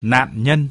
nạn nhân.